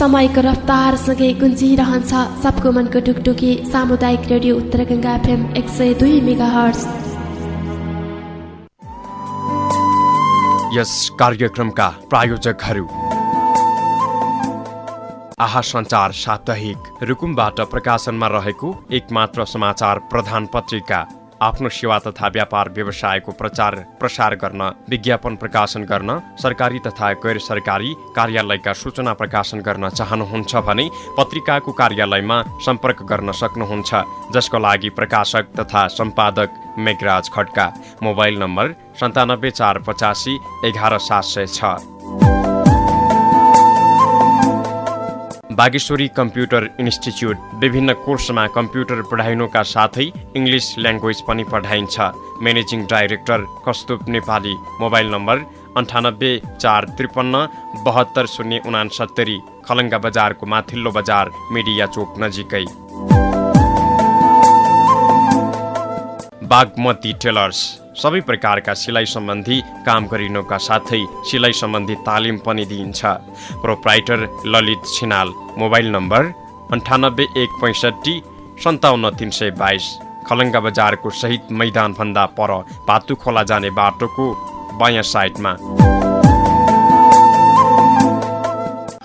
समयको रफ्तारसँगै गुन्जिरहन्छ सबको मनको टुकटुकी सामुदायिक रेडियो उत्तर गङ्गा एफएम एक सय दुई मेगा यस कार्यक्रमका प्रायोजकहरू। आहा सञ्चार साप्ताहिक रुकुमबाट प्रकाशनमा रहेको एकमात्र समाचार प्रधान पत्रिका आफ्नो सेवा तथा व्यापार व्यवसायको प्रचार प्रसार गर्न विज्ञापन प्रकाशन गर्न सरकारी तथा गैर सरकारी कार्यालयका सूचना प्रकाशन गर्न चाहनुहुन्छ भने पत्रिकाको कार्यालयमा सम्पर्क गर्न सक्नुहुन्छ जसको लागि प्रकाशक तथा सम्पादक मेघराज खड्का। मोबाइल नम्बर सन्तानब्बे चार पचासी एघार सात सय छ। बागेश्वरी कम्प्युटर इन्स्टिच्युट विभिन्न कोर्समा कम्प्युटर पढाइनुका साथै इङ्ग्लिस ल्याङ्ग्वेज पनि पढाइन्छ। म्यानेजिङ डाइरेक्टर कस्तुप नेपाली मोबाइल नम्बर अन्ठानब्बे चार त्रिपन्न बहत्तर शून्य उनासत्तरी खलङ्गा बजारको माथिल्लो बजार मिडिया चोक नजिकै। बागमती टेलर्स। सबै प्रकारका सिलाइ सम्बन्धी काम गरिनुका साथै सिलाइ सम्बन्धी तालिम पनि दिइन्छ। Proprietor Lalit Chhinal mobile number अन्ठानब्बे एक पैँसठी सन्ताउन्न तिन सय बाइस खलङ्गा बजारको शहीद मैदानभन्दा पर पातु खोला जाने बाटोको बायाँ साइडमा।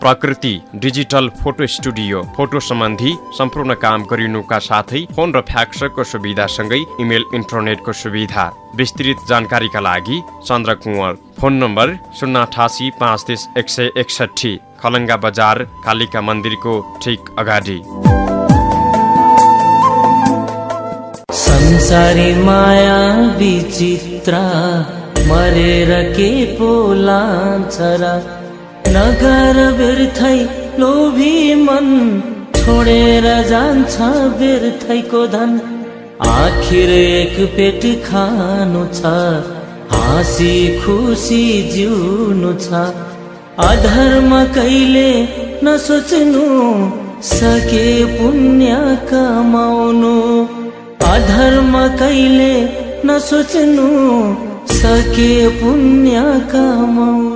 प्रकृति डिजिटल फोटो स्टुडियो फोटो सम्बन्धी सम्पूर्ण काम गरिनुका साथै फोन र फ्याक्सको सुविधासँगै इमेल इन्टरनेटको सुविधा। विस्तृत जानकारीका लागि चन्द्र कुँवर। फोन नम्बर शून्य अठासी पाँच तिस एक सय एकसठी खलङ्गा बजार कालिका मन्दिरको ठिक अगाडि। संसारी माया मरेर के र? नगर व्यर्थै लोभी मन छोडेर जान्छ व्यर्थैको धन। आखिर एक पेट खानु छ हाँसी खुसी जिउनु छ। अधर्म कहिले नसोच्नु सके पुण्य कमाउनु। अधर्म कहिले नसोच्नु सके पुण्य कमाउनु।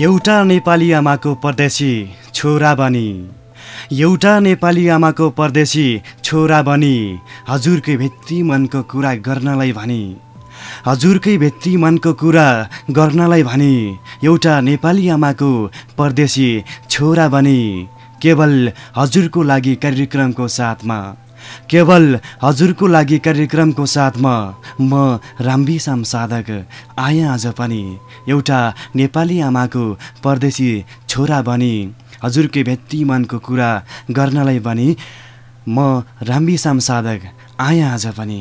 एउटा नेपाली आमाको परदेशी छोरा बनी। एउटा नेपाली आमाको परदेशी छोरा बनी। हजुरकै भित्री मनको कुरा गर्नलाई भनी। हजुरकै भित्री मनको कुरा गर्नलाई भनी। एउटा नेपाली आमाको परदेशी छोरा बनी। केवल हजुरको लागि कार्यक्रमको साथमा। केवल हजुरको लागि कार्यक्रमको साथमा म राम्बीसाम साधक आएँ आज पनि। एउटा नेपाली आमाको परदेशी छोरा बनी हजुरकै व्यक्ति मनको कुरा गर्नलाई पनि म राम्बीसाम साधक आएँ आज पनि।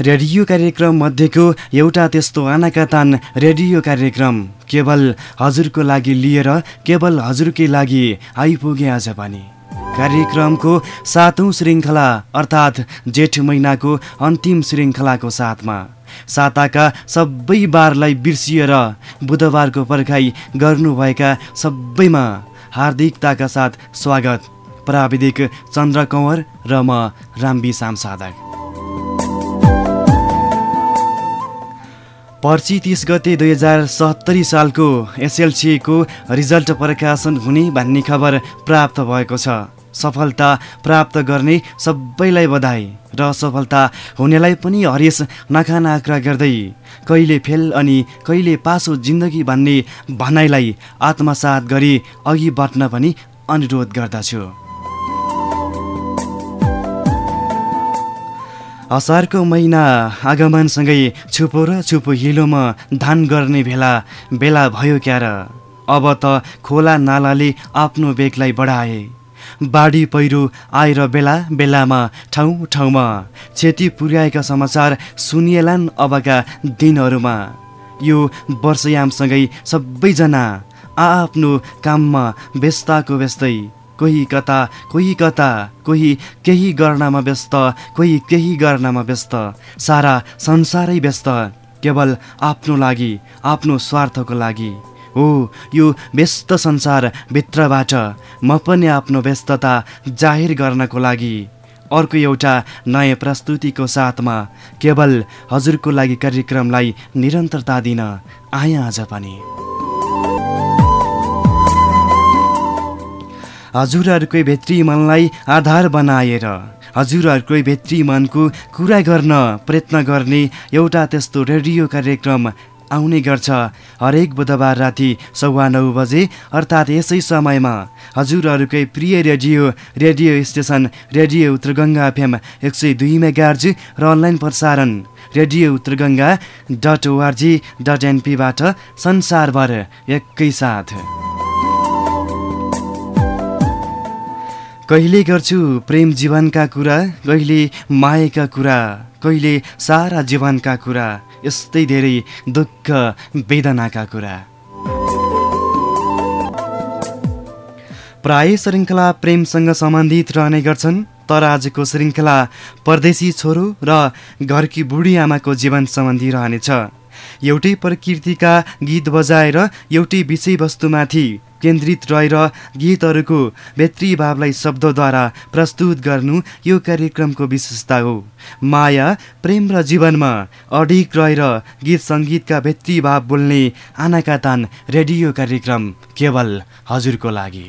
रेडियो कार्यक्रम मध्येको एउटा त्यस्तो आनाका तान रेडियो कार्यक्रम। केवल हजुरको लागि लिएर केवल हजुरकै लागि आइपुगे आज पनि। कार्यक्रमको सातौँ श्रृङ्खला अर्थात् जेठ महिनाको अन्तिम श्रृङ्खलाको साथमा। साताका सबै बारलाई बिर्सिएर बुधबारको पर्खाइ गर्नुभएका सबैमा हार्दिकताका साथ स्वागत। प्राविधिक चन्द्र कंवर र म राम्बी सामसाधक। पर्सि तिस गते दुई हजार सत्तरी सालको एसएलसीको रिजल्ट प्रकाशन हुने भन्ने खबर प्राप्त भएको छ। सफलता प्राप्त गर्ने सबैलाई बधाई र सफलता हुनेलाई पनि हरेस नखानाक्रा गर्दै कहिले फेल अनि कहिले पासो जिन्दगी भन्ने भनाइलाई आत्मसात गरी अघि बढ्न पनि अनुरोध गर्दछु। असारको महिना आगमनसँगै छुपो र छुपो हिलोमा धान गर्ने बेला बेला भयो क्यार। अब त खोला नालाले आफ्नो बेगलाई बढाए। बाढी पहिरो आएर बेला बेलामा ठाउँ ठाउँमा। क्षति पुर्याएका समाचार सुनिएलान् अबका दिनहरूमा। यो वर्षयामसँगै सबैजना आआफ्नो काममा व्यस्तको व्यस्तै। कोही कता कोही कता कोही केही गर्नमा व्यस्त कोही केही गर्नमा व्यस्त। सारा संसारै व्यस्त केवल आफ्नो लागि आफ्नो स्वार्थको लागि। हो यो व्यस्त संसारभित्रबाट म पनि आफ्नो व्यस्तता जाहेर गर्नको लागि। अर्को एउटा नयाँ प्रस्तुतिको साथमा केवल हजुरको लागि कार्यक्रमलाई निरन्तरता दिन आएँ आज पनि। हजुरहरूकै भित्री मनलाई आधार बनाएर हजुरहरूकै भित्री मनको कुरा गर्न प्रयत्न गर्ने एउटा त्यस्तो रेडियो कार्यक्रम आउने गर्छ। हरेक बुधबार राति सवा नौ बजे अर्थात् यसै समयमा हजुरहरूकै प्रिय radio radio station radio Uttar Ganga FM एक सय दुई मेगार्ज र अनलाइन प्रसारण radio Uttar Ganga dot ORG dot एनपीबाट संसारभर एकैसाथ कहिले गर्छु प्रेम जीवनका कुरा? कहिले मायाका कुरा? कहिले सारा जीवनका कुरा? यस्तै धेरै दुःख वेदनाका कुरा। प्राय श्रृङ्खला प्रेमसँग सम्बन्धित रहने गर्छन् तर आजको श्रृङ्खला परदेशी छोरो र घरकी बुढी आमाको जीवन सम्बन्धी रहनेछ। एउटै प्रकृतिका गीत बजाएर एउटै विषयवस्तुमाथि केन्द्रित रहेर गीतहरूको भावलाई शब्दद्वारा प्रस्तुत गर्नु यो कार्यक्रमको विशेषता हो। माया प्रेम र जीवनमा अडिक रहेर गीत सङ्गीतका भाव बोल्ने आनाका तान रेडियो कार्यक्रम केवल हजुरको लागि।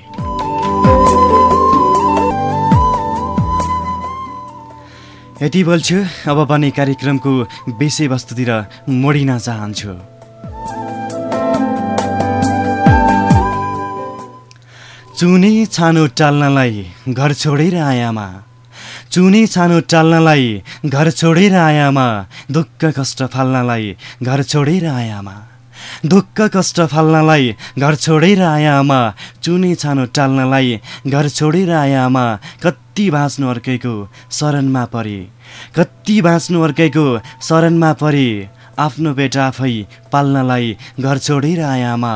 यति बोल्छु अब पनि कार्यक्रमको विषयवस्तुतिर मोडिन चाहन्छु। चुने छानो टाल्नलाई घर छोडेर आयामा। चुने छानो टाल्नलाई घर छोडेर आयामा। दुःख कष्ट फाल्नलाई घर छोडेर आयामा। दुःख कष्ट फाल्नलाई घर छोडेर आयामा। चुने छानो टाल्नलाई घर छोडेर आयामा। कति बाँच्नु अर्कैको शरणमा परे। कति बाँच्नु अर्कैको शरणमा परे। आफ्नो बेटा आफै पाल्नलाई घर छोडेर आयामा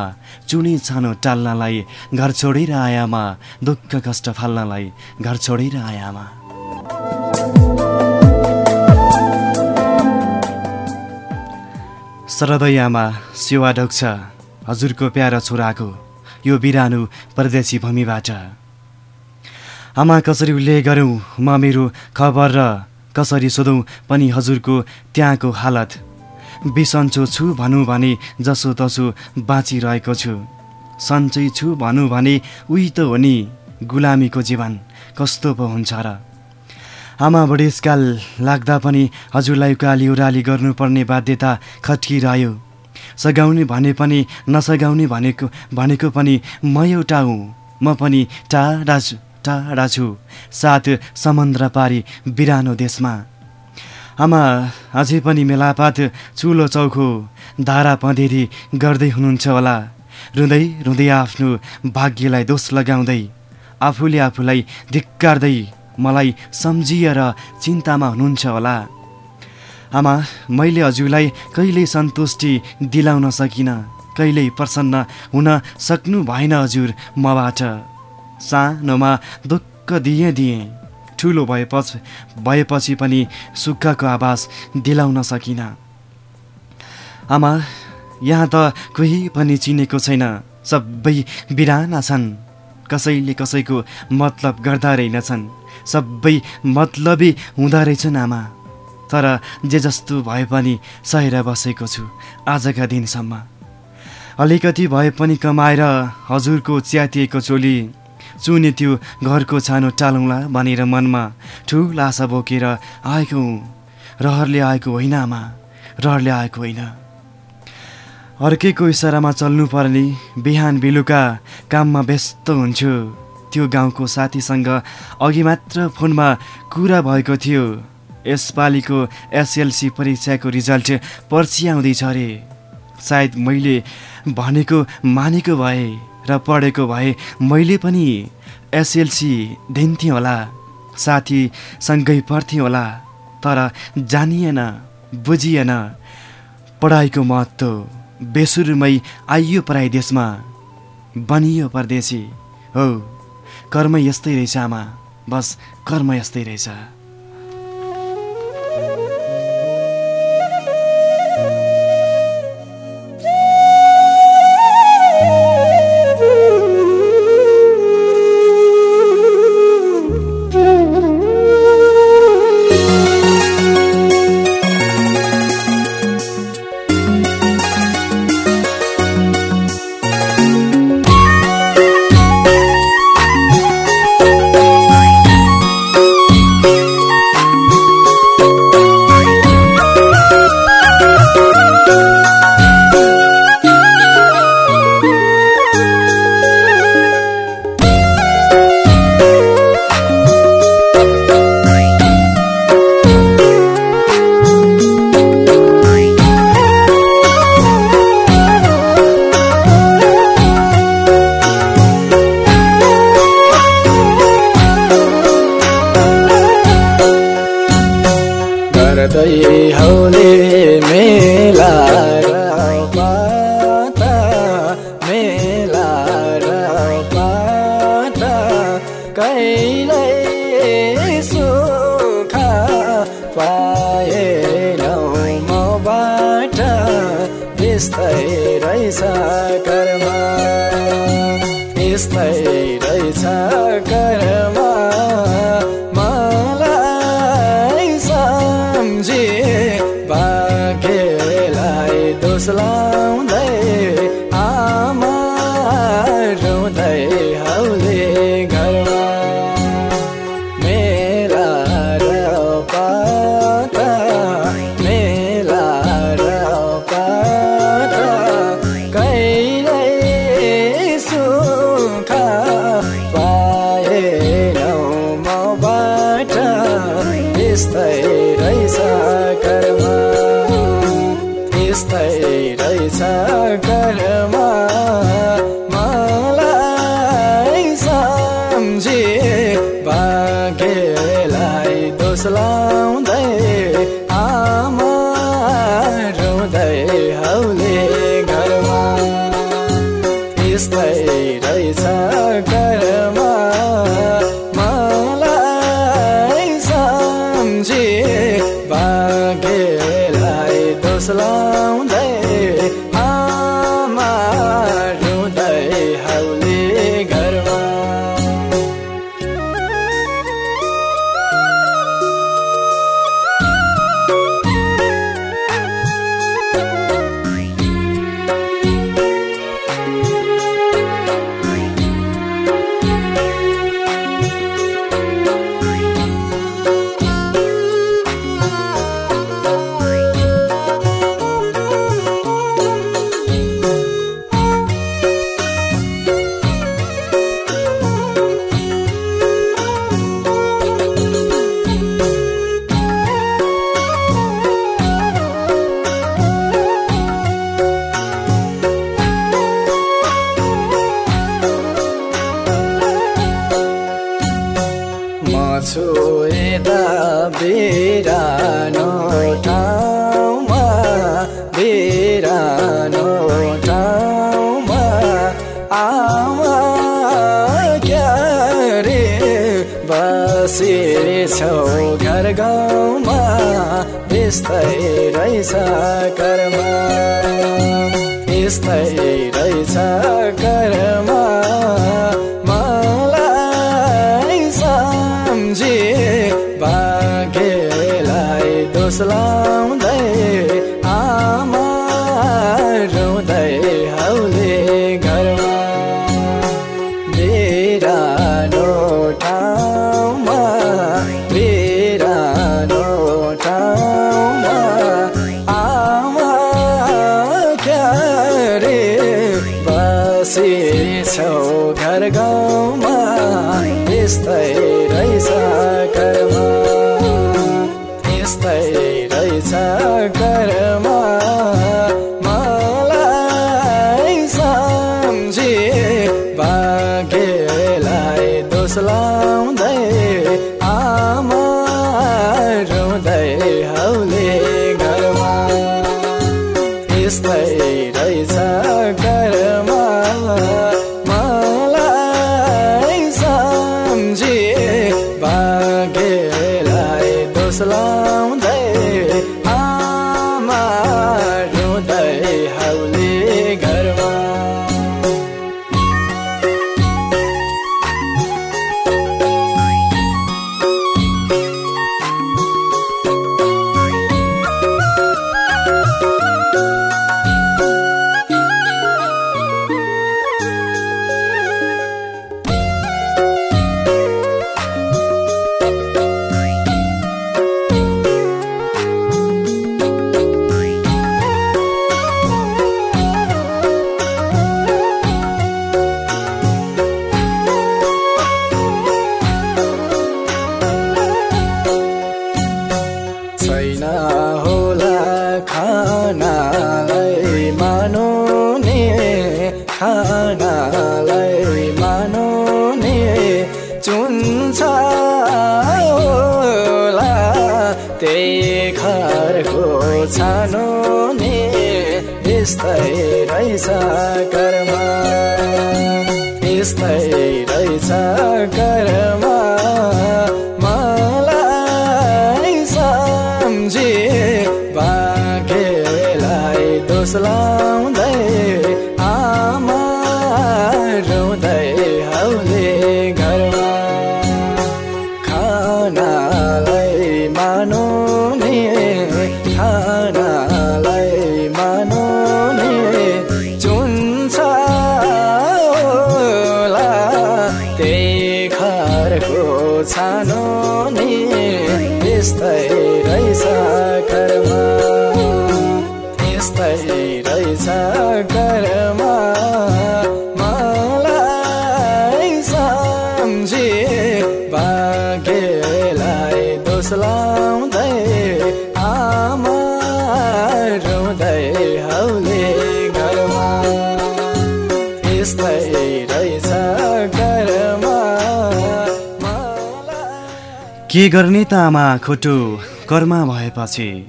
चुनी छानो टाल्नलाई घर छोडेर आयामा दुःख कष्ट फाल्नलाई घर छोडेर आयामा। शरदयामा सेवा ढोक्छ हजुरको प्यारो छोराको यो बिरानो परदेशी भूमिबाट। आमा कसरी उल्लेख गरौँ म मेरो खबर र कसरी सोधौँ पनि हजुरको त्यहाँको हालत बिसन्चो छु भनौँ भने जसो तसो बाँचिरहेको छु। सन्चै छु भनौँ भने उही त हो नि गुलामीको जीवन कस्तो पो हुन्छ र। आमा बुढेसकाल लाग्दा पनि हजुरलाई उकाली उराली गर्नुपर्ने बाध्यता खट्किरह्यो। सघाउने भने पनि नसघाउने भनेको भनेको पनि म एउटा हुँ म पनि टाढा टाढा छु साथ समुद्र पारी बिरानो देशमा। आमा अझै पनि मेलापात चुलो चौखो धारा पँधेरी गर्दै हुनुहुन्छ होला। रुँदै रुँदै आफ्नो भाग्यलाई दोष लगाउँदै आफूले आफूलाई धिक्कार्दै मलाई सम्झिएर चिन्तामा हुनुहुन्छ होला। आमा मैले हजुरलाई कहिल्यै सन्तुष्टि दिलाउन सकिनँ कहिल्यै प्रसन्न हुन सक्नु भएन हजुर मबाट। सानोमा दुःख दिएँ दिएँ। ठुलो भएपछि भएपछि पनि सुखको आवाज दिलाउन सकिनँ। आमा यहाँ त कोही पनि चिनेको छैन। सबै बिराना छन्। कसैले कसैको मतलब गर्दा रहेनछन्। सबै मतलबी हुँदो रहेछन् आमा। तर जे जस्तो भए पनि सहेर बसेको छु आजका दिनसम्म। अलिकति भए पनि कमाएर हजुरको च्यातिएको चोली चुने त्यो घरको छानो टालौँला भनेर मनमा ठुला आशा बोकेर आएको रहरले आएको होइन आमा रहरले आएको होइन। अर्कैको इसारामा चल्नुपर्ने बिहान बेलुका काममा व्यस्त हुन्छु। त्यो गाउँको साथीसँग अघि मात्र फोनमा कुरा भएको थियो। यसपालिको एसएलसी परीक्षाको रिजल्ट पर्सि आउँदैछ अरे। सायद मैले भनेको मानेको भए। र पढेको भए मैले पनि एसएलसी दिन्थेँ होला साथीसँगै पढ्थेँ होला तर जानिएन बुझिएन। पढाइको महत्त्व बेसुरमै आइयो पराई देशमा बनियो परदेशी। हो कर्म यस्तै रहेछ आमा बस कर्म यस्तै रहेछ। पाएनौ मबाट यस्तै रहेछ। भाग्यलाई दोष रहेछ यस्तै रहेछ कर्म के गर्ने त आमा खोटो? कर्म भएपछि।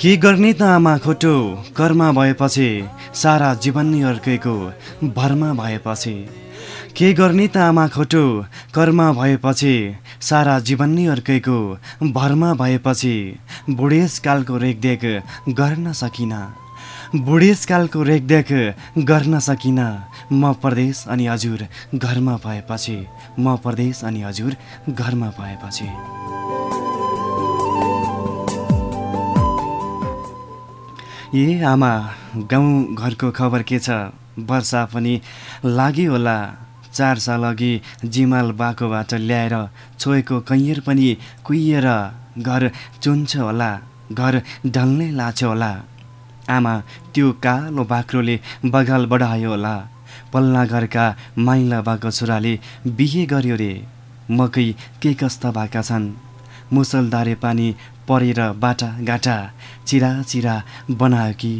के गर्ने त आमा खोटो? कर्म भएपछि। सारा जीवन नै अर्कैको भरमा भएपछि। के गर्ने त आमा खोटो? कर्म भएपछि। सारा जीवन नै अर्कैको भरमा भएपछि। बुढेसकालको रेखदेख गर्न सकिनँ। बुढेसकालको रेखदेख गर्न सकिनँ। म परदेश अनि हजुर घरमा भएपछि। म परदेश अनि हजुर घरमा भएपछि। ए आमा गाउँ घरको खबर के छ? वर्षा पनि लाग्यो होला। चार साल अघि जिमाल बाकोबाट ल्याएर छोएको कैँयर पनि कुहिएर घर चुन्छ होला घर ढल्नै लाछ होला। आमा त्यो कालो बाख्रोले बगाल बढायो होला। पल्ला घरका माइला बाको छोराले बिहे गर्यो रे। मकै के कस्ता भएका छन्? मुसलधारे पानी परेर बाटा गाटा चिरा चिरा बनायो कि?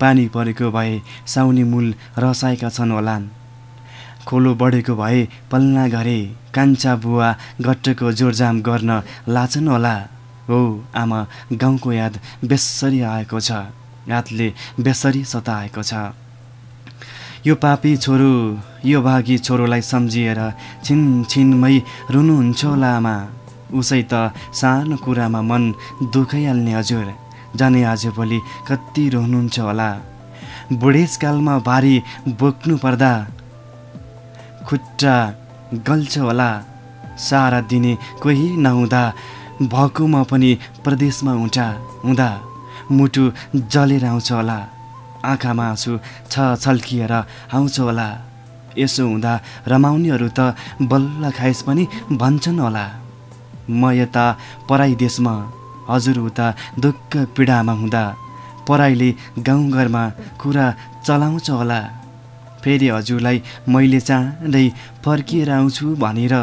पानी परेको भए साउनी मूल रसाएका छन् होलान्। खोलो बढेको भए पल्ला घरे कान्छा बुवा गट्टको जोरजाम गर्न लाछन् होला। हो आमा गाउँको याद बेसरी आएको छ। यादले बेसरी सताएको छ। यो पापी छोरो यो भागी छोरोलाई सम्झिएर छिन छिनमै रुनुहुन्छ होला आमा। उसै त सानो कुरामा मन दुखाइहाल्ने हजुर। जाने आजभोलि कति रहनुहुन्छ होला। बुढेसकालमा भारी बोक्नु पर्दा। खुट्टा गल्छ होला। सारा दिने कोही नहुँदा भएकोमा पनि प्रदेशमा उठा हुँदा मुटु जलेर आउँछ होला। आँखामा आँसु छ छल्किएर आउँछ होला। यसो हुँदा रमाउनेहरू त बल्ल खाइस पनि भन्छन् होला। म यता पराई देशमा हजुर उता दुःख पीडामा हुँदा पराईले गाउँघरमा कुरा चलाउँछ होला। फेरि हजुरलाई मैले चाँडै फर्किएर आउँछु भनेर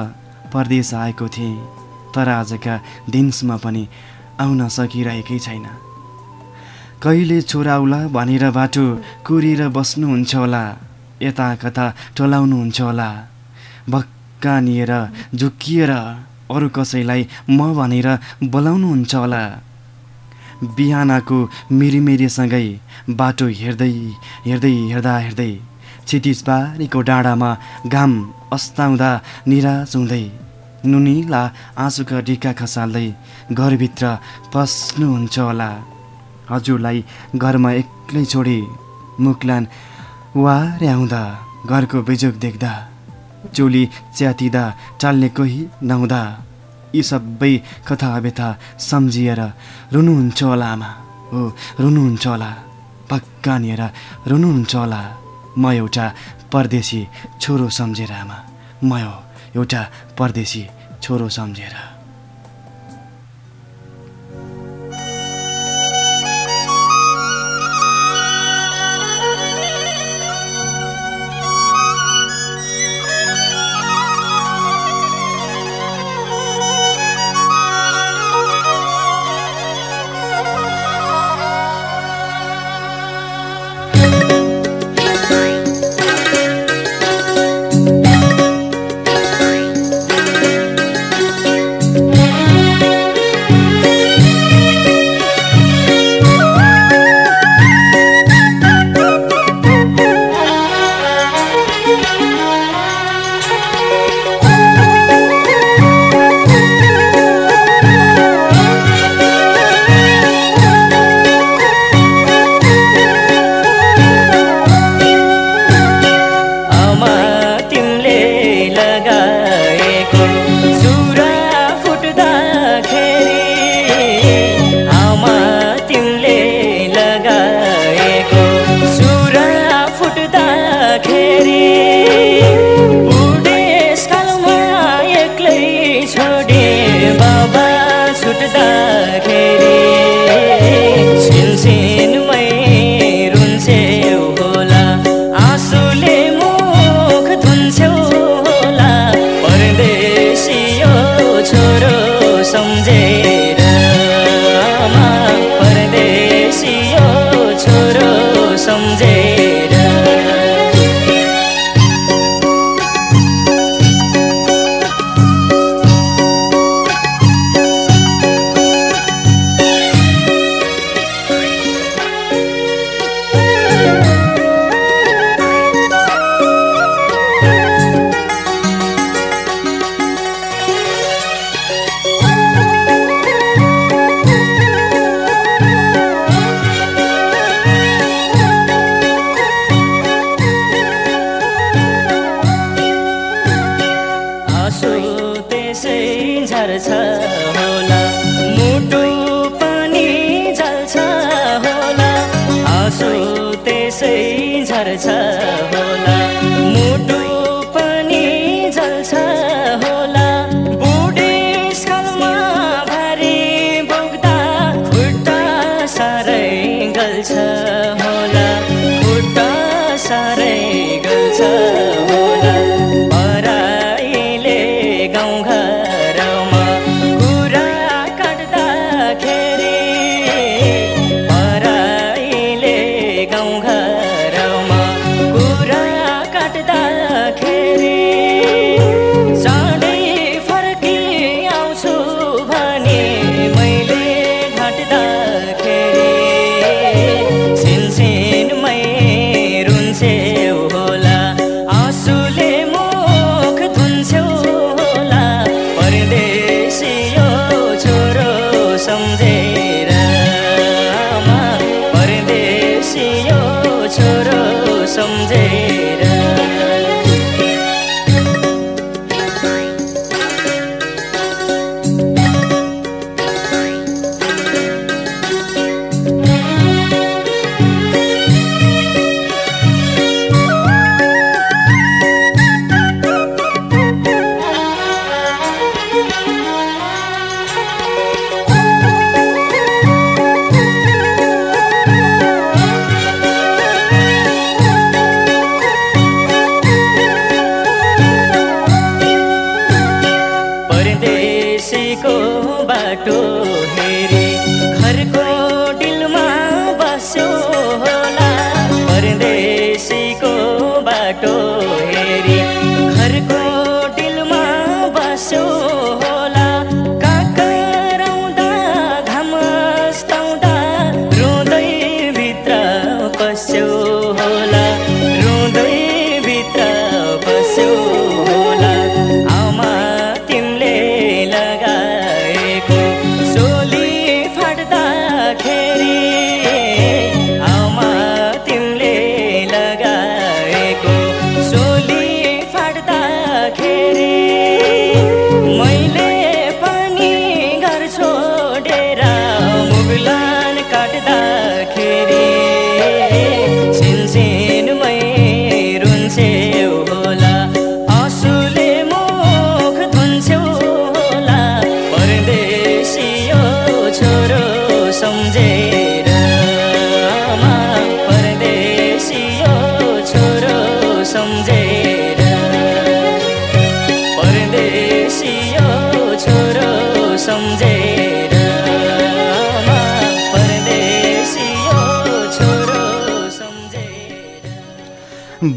परदेश आएको थिएँ तर आजका दिनसम्म पनि आउन सकिरहेकै छैन। कहिले छोरा आउला भनेर बाटो कुरेर बस्नुहुन्छ होला? यता कता टोलाउनुहुन्छ होला? भक्कानिएर झुक्किएर अरू कसैलाई म भनेर बोलाउनुहुन्छ होला? बिहानको मिरिमिरीसँगै बाटो हेर्दै हेर्दै हेर्दा हेर्दै क्षितिजबारीको डाँडामा घाम अस्ताउँदा निराश हुँदै नुनिला आँसुका ढिका खसाल्दै घरभित्र पस्नुहुन्छ होला। हजुरलाई घरमा एक्लै छोडी मुक्लान वारे आउँदा घरको बिजोग देख्दा चोली च्यातिँदा टाल्ने कोही नहुँदा यी सबै कथा व्यथा सम्झिएर रुनुहुन्छ होला आमा। हो रुनुहुन्छ होला। पक्का निएर रुनुहुन्छ होला। म एउटा परदेशी छोरो सम्झेर आमा। म एउटा परदेशी छोरो सम्झेर।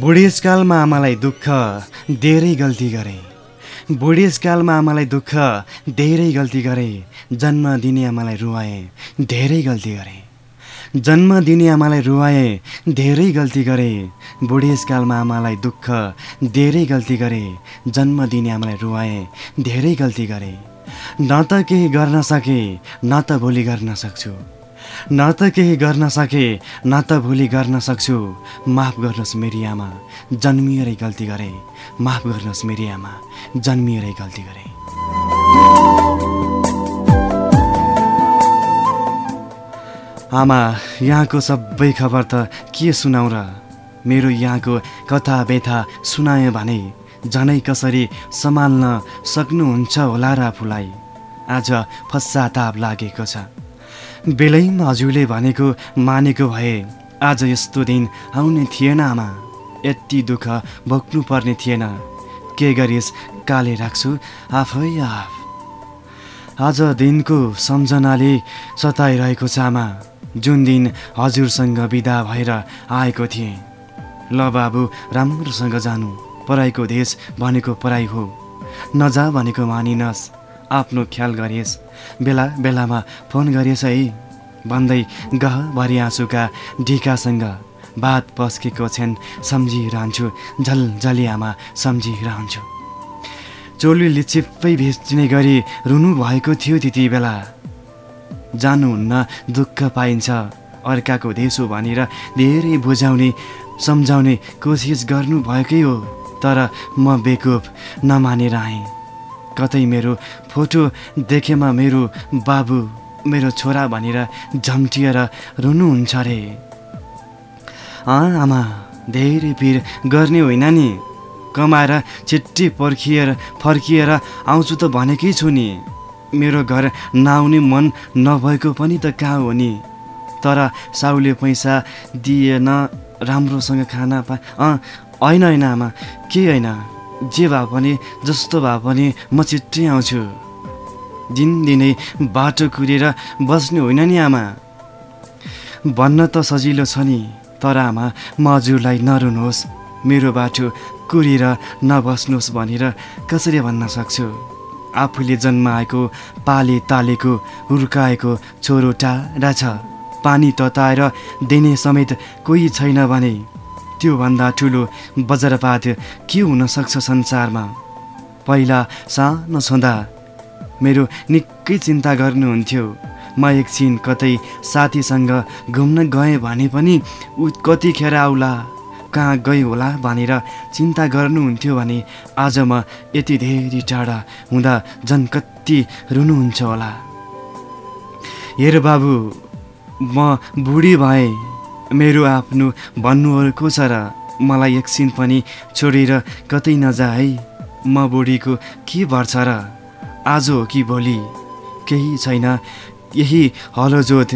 बुढेसकालमा आमालाई दुःख धेरै गल्ती गरे। बुढेसकालमा आमालाई दुःख धेरै गल्ती गरे। जन्म दिने आमालाई रुवाए धेरै गल्ती गरे। जन्म दिने आमालाई रुवाए धेरै गल्ती गरे। बुढेसकालमा आमालाई दुःख धेरै गल्ती गरे। जन्म दिने आमालाई रुवाए धेरै गल्ती गरे। न त केही गर्न सके न त भोलि गर्न सक्छु। न त केही गर्न सके न त भोलि गर्न सक्छु। माफ गर्नुहोस् मेरी आमा जन्मिएरै गल्ती गरे। माफ गर्नुहोस् मेरी आमा जन्मिएरै गल्ती गरे। आमा यहाँको सबै खबर त के सुनाउ र? मेरो यहाँको कथा व्यथा सुनायो भने झनै कसरी सम्हाल्न सक्नुहुन्छ होला र आफूलाई? आज पश्चाताप लागेको छ। बेलैमा हजुरले भनेको मानेको भए आज यस्तो दिन आउने थिएन आमा। यति दुःख भोग्नु पर्ने थिएन। के गरिस् काले राख्छु आफै आफ। आज दिनको सम्झनाले सताइरहेको छ आमा। जुन दिन हजुरसँग बिदा भएर आएको थिएँ। ल बाबु राम्रोसँग जानु। पराईको देश भनेको पराई हो। नजा भनेको मानिनस्। आफ्नो ख्याल गरिस् बेला बेलामा फोन गरिस् है। भन्दै गहभरि आँसुका ढिकासँग बात पस्केको छन् सम्झिरहन्छु। झल झलियामा सम्झिरहन्छु। चोली लिचिप्पै भेच्ने गरी रुनु भएको थियो त्यति बेला। जानुहुन्न दुःख पाइन्छ अर्काको देश हो भनेर धेरै बुझाउने सम्झाउने कोसिस गर्नुभएकै हो। तर म बेकुफ नमानेर आएँ। कतै मेरो फोटो देखेमा मेरो बाबु मेरो छोरा भनेर झम्टिएर रुनुहुन्छ रे। अँ आमा धेरै पिर गर्ने होइन नि। कमाएर छिट्टी पर्खिएर फर्किएर आउँछु त भनेकै छु नि। मेरो घर नआउने मन नभएको पनि त कहाँ हो नि। तर साउले पैसा दिएन राम्रोसँग खाना पा अँ होइन होइन आमा केही होइन। जे भए पनि जस्तो भए पनि म छिट्टै आउँछु। दिनदिनै बाटो कुरेर बस्ने होइन नि आमा। भन्न त सजिलो छ नि तर आमा म हजुरलाई नरुनुहोस्। मेरो बाटो कुरेर नबस्नुहोस् भनेर कसरी भन्न सक्छु? आफूले जन्माएको पाले तालेको हुर्काएको छोरो टाढा छ। पानी तताएर दिने समेत कोही छैन भने त्योभन्दा ठुलो वज्रपात के हुनसक्छ संसारमा? पहिला सानो छँदा मेरो निकै चिन्ता गर्नुहुन्थ्यो। म एकछिन कतै साथीसँग घुम्न गएँ भने पनि ऊ कतिखेर आउला कहाँ गई होला भनेर चिन्ता गर्नुहुन्थ्यो भने आज म यति धेरै टाढा हुँदा झन् कति रुनुहुन्छ होला। हेर बाबु म बुढी भएँ। मेरो आफ्नो भन्नुहरूको छ र मलाई एकछिन पनि छोडेर कतै नजा है म बुढीको के भर्छ र? आज हो कि भोलि? केही छैन। यही हलो जोत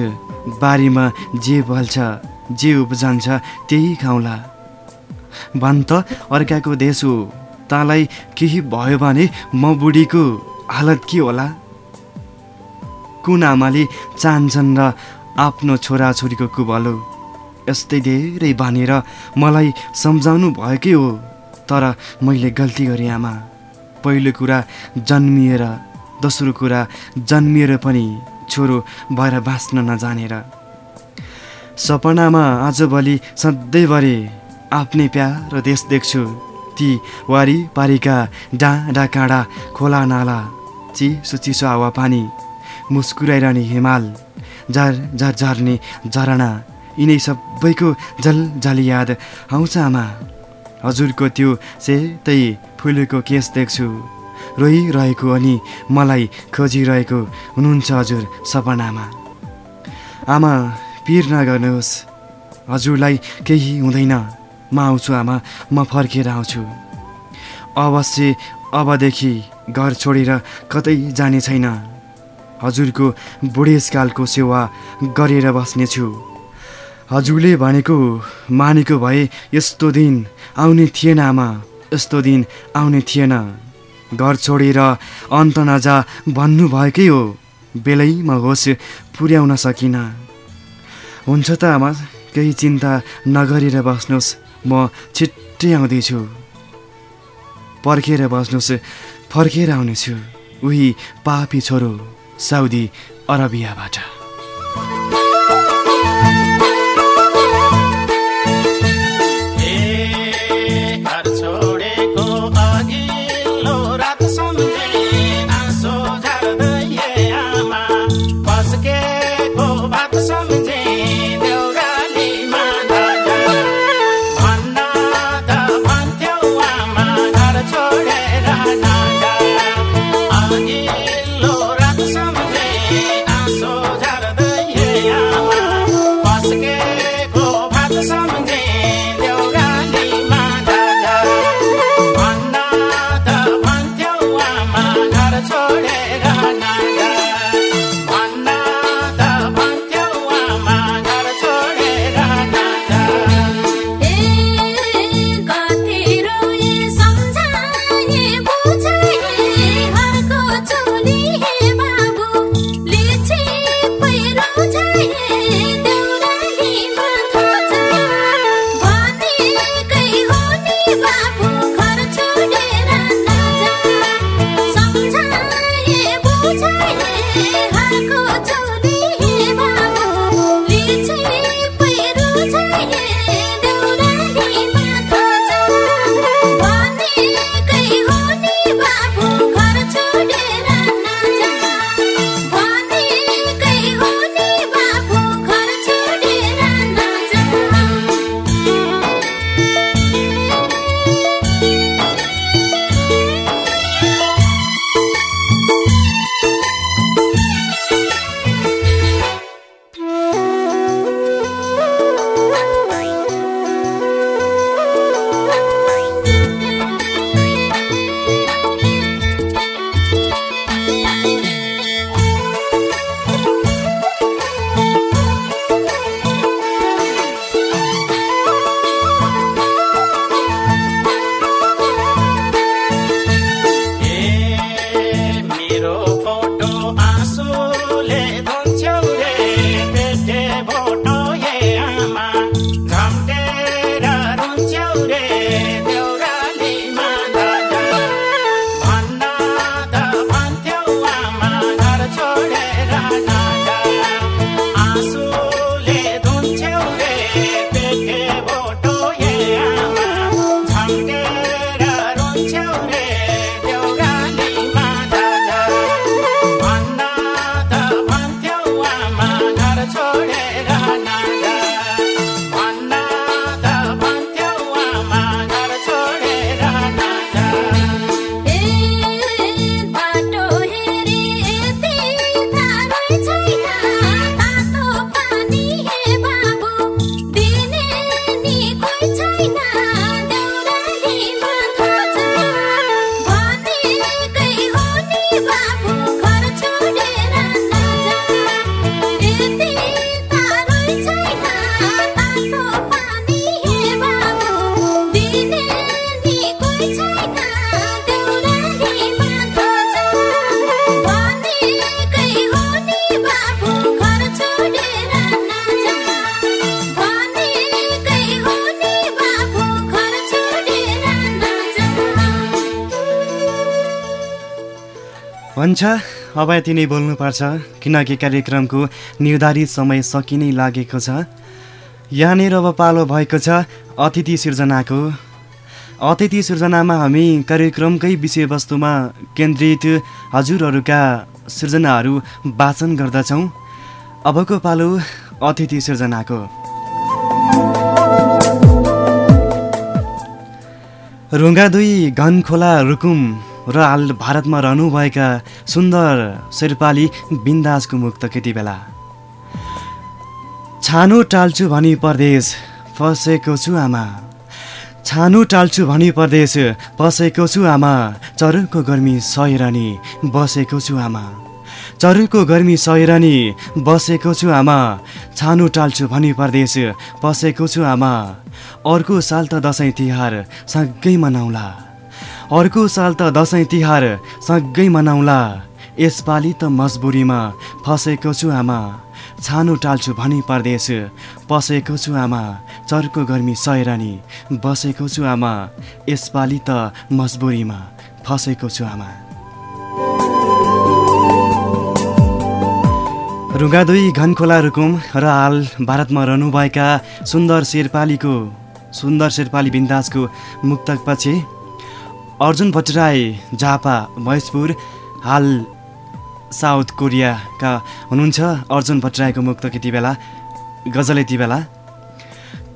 बारीमा जे बल्छ जे उब्जन्छ त्यही खाउँला। भन त अर्काको देश हो। तँलाई केही भयो भने म बुढीको हालत के होला? कुन आमाले चाहन्छन् र आफ्नो छोराछोरीको कुबलो यस्तै धेरै भनेर मलाई सम्झाउनु भएकै हो तर मैले गल्ती गरेँ आमा। पहिलो कुरा जन्मिएर दोस्रो कुरा जन्मिएर पनि छोरो भएर बाँच्न नजानेर। सपनामा आजभोलि सधैँभरि आफ्नै प्यारो देश देख्छु। ती वारिपारिका डाँडा काँडा खोला नाला चिसो चिसो हावापानी मुस्कुराइरहने हिमाल झर झर झर्ने झरना यिनै सबैको झलझली याद आउँछ आमा। हजुरको त्यो सेतै फुलेको केस देख्छु। रोइरहेको अनि मलाई खोजिरहेको हुनुहुन्छ हजुर सपनामा आमा पिर नगर्नुहोस्। हजुरलाई केही हुँदैन। म आउँछु आमा म फर्केर आउँछु। अवश्य अबदेखि घर छोडेर कतै जाने छैन। हजुरको बुढेसकालको सेवा गरेर बस्नेछु। हजुरले भनेको मानेको भए यस्तो दिन आउने थिएन आमा। यस्तो दिन आउने थिएन। घर छोडेर अन्त नजा भन्नुभएकै हो। बेलैमा होस् पुर्याउन सकिनँ। हुन्छ त आमा। केही चिन्ता नगरेर बस्नुहोस्। म छिट्टै आउँदैछु। पर्खेर बस्नुहोस्। फर्केर आउनेछु। उही पापी छोरो साउदी अरबियाबाट। हुन्छ अब यति नै बोल्नुपर्छ किनकि कार्यक्रमको निर्धारित समय सकिनै लागेको छ। यहाँनिर अब पालो भएको छ अतिथि सिर्जनाको। अतिथि सिर्जनामा हामी कार्यक्रमकै विषयवस्तुमा केन्द्रित हजुरहरूका सिर्जनाहरू वाचन गर्दछौँ। अबको पालो अतिथि सिर्जनाको। रुङ्गा दुई घनखोला रुकुम। र हाल भारतमा रहनुभएका सुन्दर शेर्पाली बिन्दासको मुक्त त्यति बेला। छानो टाल्छु भनी परदेश फसेको छु आमा। छानो टाल्छु भनी परदेश बसेको छु आमा। चरुको गर्मी सहेर नि बसेको छु आमा। चरुको गर्मी सहेर नि बसेको छु आमा। छानो टाल्छु भनी परदेश बसेको छु आमा। अर्को साल त दसैँ तिहार सँगै मनाउला। अर्को साल त दसैँ तिहार सँगै मनाउला। यसपालि त मजबुरीमा फसेको छु आमा। छानो टाल्छु भनी परदेश पसेको छु आमा। चर्को गर्मी सहेर नि बसेको छु आमा। यसपालि त मजबुरीमा फसेको छु आमा। रुगादुई घनखोला रुकुम र हाल भारतमा रहनुभएका सुन्दर शेर्पालीको सुन्दर शेर्पाली बिन्दासको मुक्तकपछि अर्जुन भट्टराई झापा महेशपुर हाल साउथ कोरियाका हुनुहुन्छ अर्जुन भट्टराईको मुक्त यति बेला गजल यति बेला।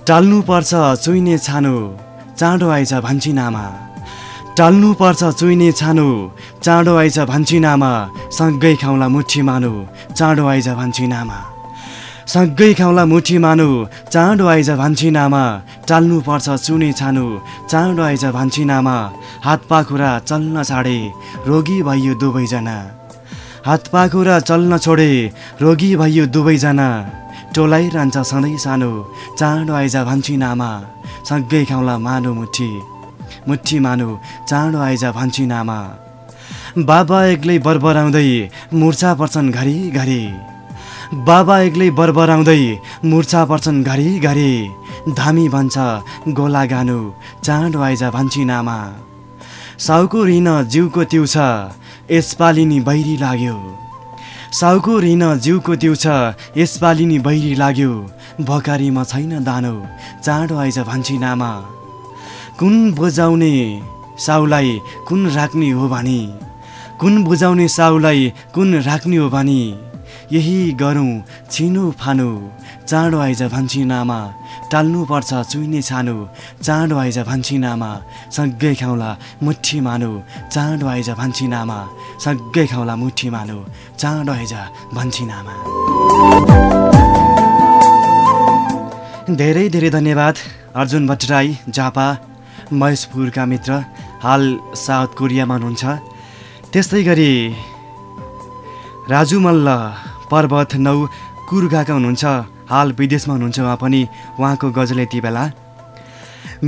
टाल्नुपर्छ चुइने छानो चाँडो आइज भन्छी नामा। टाल्नुपर्छ चुइने छानो चाँडो आइज भन्छी नामा। सँगै खाउँला मुठी मानु चाँडो आइज भन्छी नामा। सँगै खाउँला मुठी मानु। चाँडो आइज भन्छी नामा। टाल्नुपर्छ चुने छानु। चाँडो आइज भन्छी नामा। हात पाखुरा चल्न छाडे। रोगी भइयो दुवैजना। हात पाखुरा चल्न छोडे। रोगी भइयो दुवैजना। टोलाइरहन्छ सधैँ सानो। चाँडो आइज भन्छी नामा। सँगै खाउँला मानु मुठी। मुठी मानु। चाँडो आइज भन्छी नामा। बाबा एक्लै बरबराउँदै मुर्छा पर्छन् घरिघरि बाबा एक्लै बरबराउँदै मुर्छा पर्छन् घरिघरि धामी भन्छ गोला गानु चाँडो आइज भन्छी नामा। साउको ऋण जिउको त्यउ छ यसपालि नि बहिरी लाग्यो। साउको ऋण जिउको त्यउ छ यसपालि नि बहिरी लाग्यो। भकारीमा छैन दानो चाँडो आइज भन्छी नामा। कुन बुझाउने साउलाई कुन राख्ने हो भनी? कुन बुझाउने साउलाई कुन राख्ने हो भनी? यही गरौँ छिनो फानु। चाँडो आइज भन्छी नामा टाल्नुपर्छ चुइने छानु। चाँडो आइज भन्छी नामा सँगै खाउँला मुठी मानु। चाँडो आइज भन्छी नामा सँगै खाउँला मुठी मानु। चाँडो आइज भन्छी नामा। धेरै धेरै धन्यवाद अर्जुन भट्टराई झापा महेशपुरका मित्र। हाल साउथ कोरियामा हुनुहुन्छ। त्यस्तै गरी राजु मल्ल पर्वत नौ कुर्गाका हुनुहुन्छ हाल विदेशमा हुनुहुन्छ उहाँ पनि उहाँको गजल यति बेला।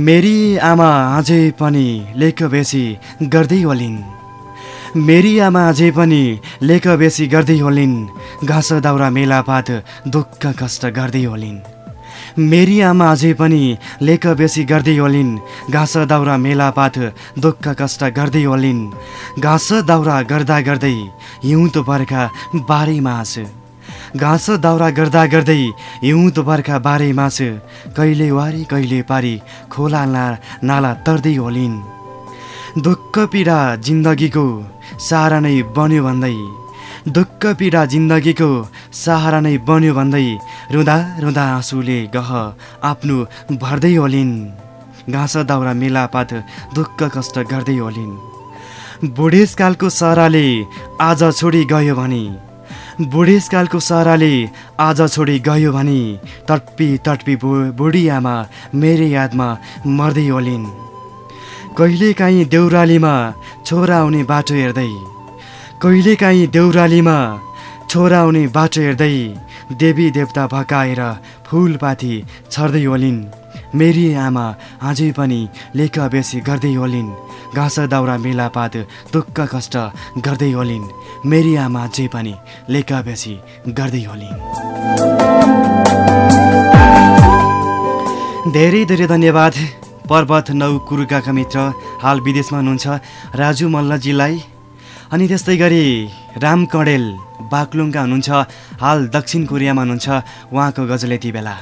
मेरी आमा अझै पनि लेख बेसी गर्दै ओलिन् मेरी आमा अझै पनि लेख बेसी गर्दै होलिन्। घाँस दाउरा मेलापात दुःख कष्ट गर्दै होलिन्। मेरी आमा अझै पनि लेख बेसी गर्दै होलिन्। घाँस दाउरा मेलापात दुःख कष्ट गर्दै होलिन्। घाँस दाउरा गर्दा गर्दै हिउँदो बर्खा बाह्रै मास। घाँस दाउरा गर्दा गर्दै हिउँदो बर्खा बाह्रै मास। कहिले वारी कहिले पारी खोला ना नाला तर्दै होलिन्। दुःख पीडा जिन्दगीको सहारा नै बन्यो भन्दै दुःख पीडा जिन्दगीको सहारा नै बन्यो भन्दै रुँदा रुँदा आँसुले गह आफ्नो भर्दै होलिन्। घाँस दाउरा मेलापात दुःख कष्ट गर्दै होलिन्। बुढेसकालको सहराले आज छोडी गयो भने बुढेसकालको सहराले आज छोडी गयो भने तडपी तडपी बु बुढी आमा मेरै यादमा मर्दै होलिन्। कहिलेकाहीँ देउरालीमा छोरा आउने बाटो हेर्दै कहिलेकाहीँ देउरालीमा छोरा आउने बाटो हेर्दै देवी देवता भकाएर फुलपाती छर्दै होलिन्। मेरी आमा अझै पनि लेख बेसी गर्दै होलिन्। घाँस दाउरा मेलापात दुःख कष्ट गर्दै होलिन्। मेरी आमा अझै पनि लेख बेसी गर्दै होलिन्। धेरै धेरै धन्यवाद। पर्वत नौ कुरुकाका मित्र हाल विदेशमा हुनुहुन्छ राजु मल्लजीलाई। अनि त्यस्तै गरी राम कडेल बाक्लुङका हुनुहुन्छ हाल दक्षिण कोरियामा हुनुहुन्छ उहाँको गजल यति बेला।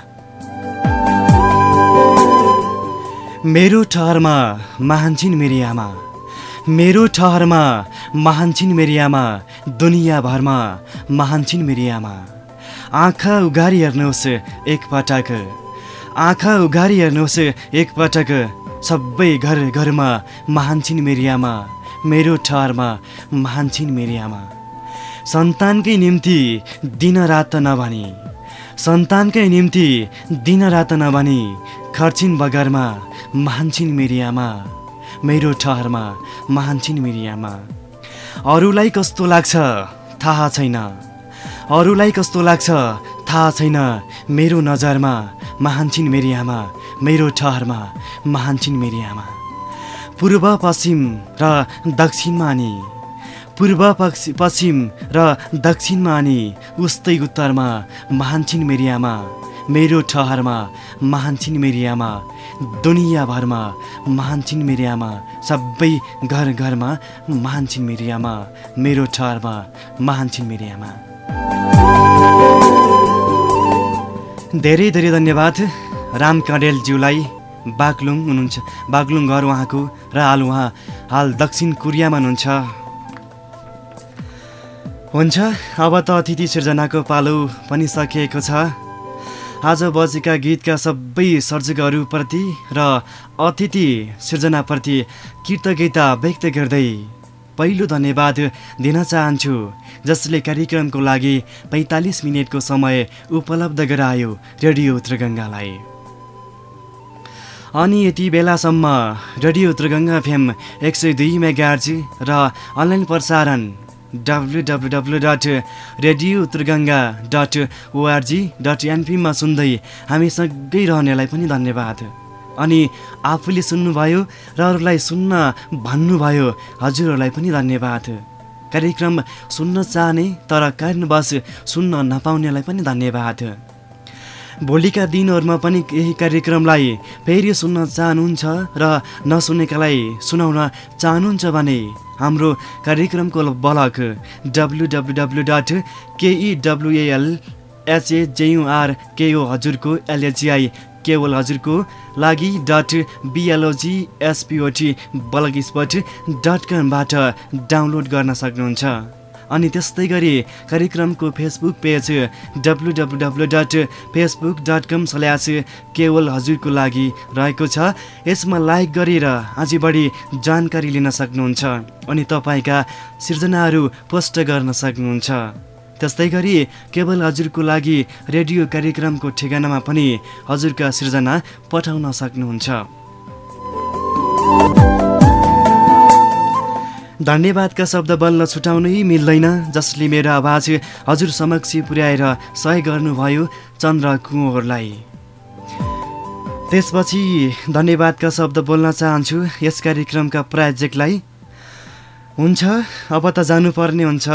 मेरो ठहरमा महान छिन् मेरी आमा मेरो ठहरमा महान छिन् मेरी आमा दुनियाँभरमा महान छिन् मेरी आमा आँखा उघारी हेर्नुहोस् एकपटक आँखा उघारी हेर्नुहोस् एकपटक सबै घर घरमा महान छिन् मेरी आमा मेरो ठहरमा महान छिन् मेरी आमा। सन्तानकै निम्ति दिन रात नभनी सन्तानकै निम्ति दिन रात नभनी खर्चिन् बगरमा महान छिन् मेरी आमा मेरो ठहरमा महान छिन् मेरी आमा। अरूलाई कस्तो लाग्छ थाहा छैन अरूलाई कस्तो लाग्छ थाहा छैन मेरो नजरमा महान छिन् मेरी आमा मेरो ठहरमा महान छिन् मेरी आमा। पूर्व पश्चिम र दक्षिणमा अनि पूर्व पश्चिम र दक्षिणमा अनि उस्तै उत्तरमा महान छिन् मेरी ठहरमा महान छिन् मेरी आमा दुनियाँभरमा महान छिन् मेरी आमा सबै घर घरमा महान छिन् मेरी ठहरमा महान छिन् मेरी आमा धेरै धेरै धन्यवाद राम कँडेलज्यूलाई। बागलुङ हुनुहुन्छ। बागलुङ घर उहाँको र हाल उहाँ हाल दक्षिण कोरियामा हुनुहुन्छ। हुन्छ अब त अतिथि सिर्जनाको पालो पनि सकिएको छ। आज बजेका गीतका सबै सर्जकहरूप्रति र अतिथि सिर्जनाप्रति कृतज्ञता व्यक्त गर्दै पहिलो धन्यवाद दिन चाहन्छु जसले कार्यक्रमको लागि पैँतालिस मिनटको समय उपलब्ध गरायो रेडियो त्रिगङ्गालाई। अनि यति बेलासम्म रेडियो त्रिगङ्गा फेम एक सय दुई मेगार्ज र अनलाइन प्रसारण W W W dot radio Triganga dot ORG dot एनपीमा सुन्दै हामीसँगै रहनेलाई पनि धन्यवाद। अनि आफूले सुन्नुभयो र अरूलाई सुन्न भन्नुभयो हजुरहरूलाई पनि धन्यवाद। कार्यक्रम सुन्न चाहने तर कारणवश सुन्न नपाउनेलाई पनि धन्यवाद। भोलिका दिनहरूमा पनि यही कार्यक्रमलाई फेरि सुन्न चाहनुहुन्छ र नसुनेकालाई सुनाउन चाहनुहुन्छ भने हाम्रो कार्यक्रमको blog W W W dot KEWL HAJUR KO हजुरको एलएचजिआई केवल हजुरको लागि dot BLOG SPOT blog spot dot कमबाट download गर्न सक्नुहुन्छ। अनि त्यस्तै गरी कार्यक्रमको Facebook page W W W dot Facebook dot com slash केवल हजुरको लागि रहेको छ। यसमा लाइक गरेर अझै बढी जानकारी लिन सक्नुहुन्छ अनि तपाईँका सिर्जनाहरू पोस्ट गर्न सक्नुहुन्छ। त्यस्तै गरी केवल हजुरको लागि रेडियो कार्यक्रमको ठेगानामा पनि हजुरका सिर्जना पठाउन सक्नुहुन्छ। धन्यवादका शब्द बल्ल छुटाउनै मिल्दैन जसले मेरो आवाज हजुर समक्ष पुर्याएर सहयोग गर्नुभयो चन्द्र कुँवरलाई। त्यसपछि धन्यवादका शब्द बोल्न चाहन्छु यस कार्यक्रमका प्रायोजकलाई। हुन्छ अब त जानुपर्ने हुन्छ।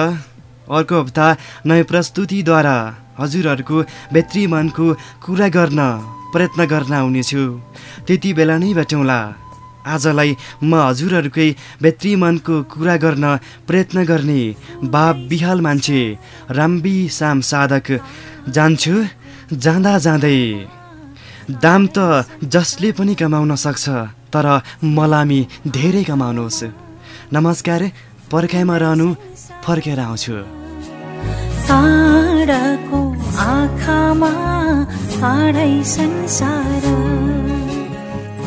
अर्को हप्ता नयाँ प्रस्तुतिद्वारा हजुरहरूको भित्री मनको कुरा गर्न प्रयत्न गर्न आउनेछु। त्यति बेला नै भेटौँला। आजलाई म हजुरहरूकै भित्री मनको कुरा गर्न प्रयत्न गर्ने बाप बिहाल मान्छे राम्बी साम साधक जान्छु जाँदा जाँदै। दाम त जसले पनि कमाउन सक्छ तर मलामी धेरै कमाउनुहोस्। नमस्कार पर्खाइमा रहनु फर्केर आउँछु। आँखामा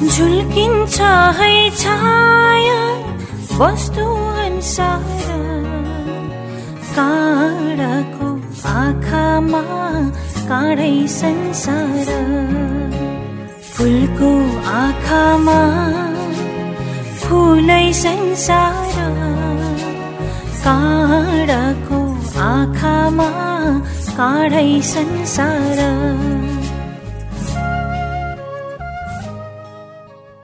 झुल्किन्छ है छाया वस्तु अनुसार। काँडाको आँखामा काँडै संसार। फुलको आँखामा फुलै संसार। काँडाको आँखामा काँडै संसार।